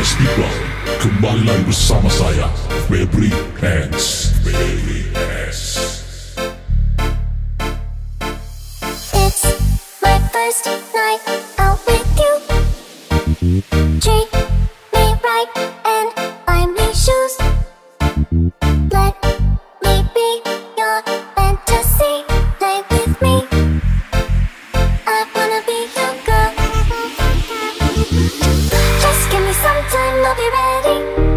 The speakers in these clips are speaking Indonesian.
my speaker Kembali lagi bersama saya Febri and I'll be ready.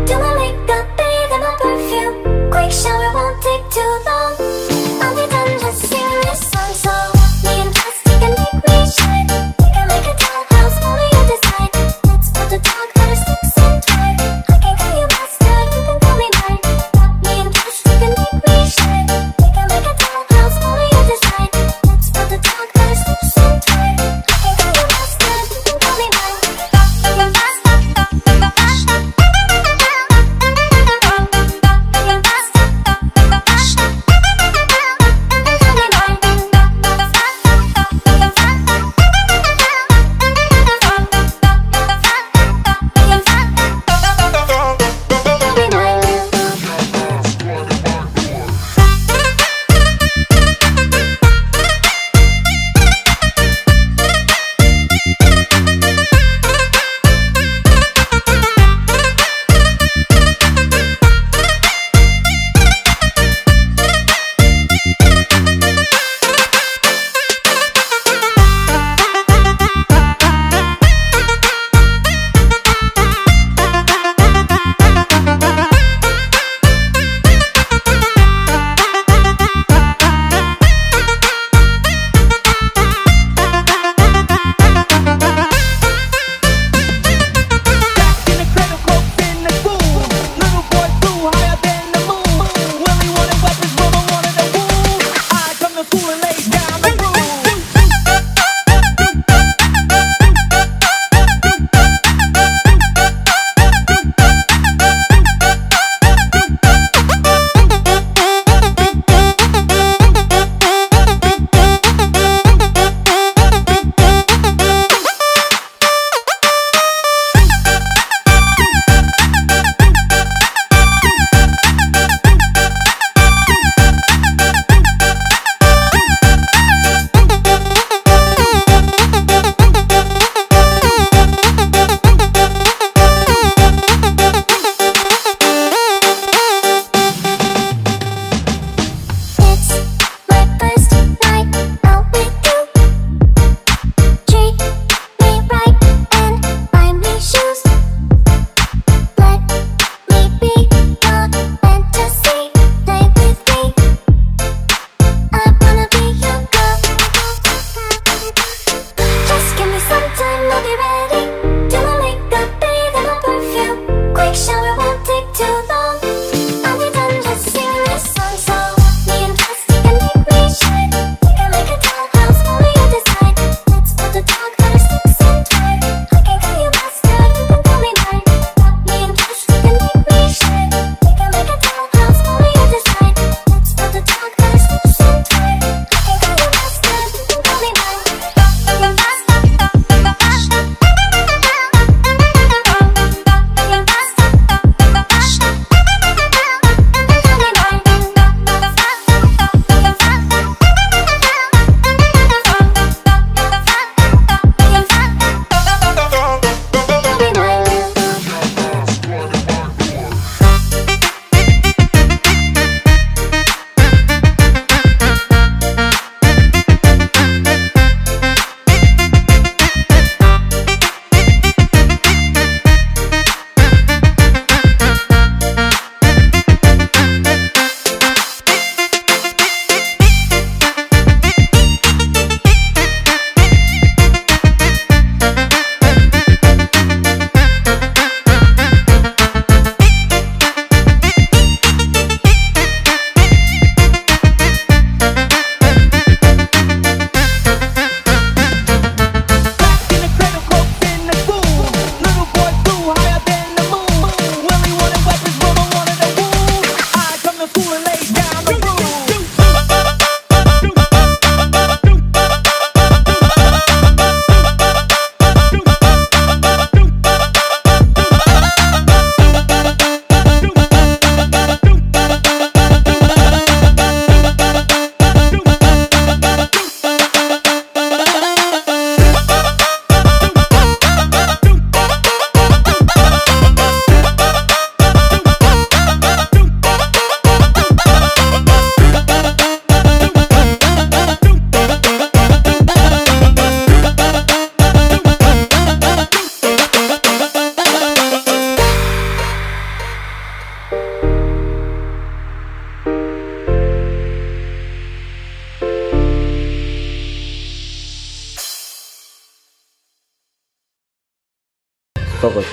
Fokus.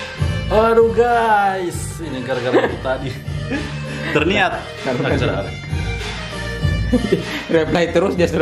Aduh guys, ini gara-gara tadi. Terniat. Karena-. Reply terus justru.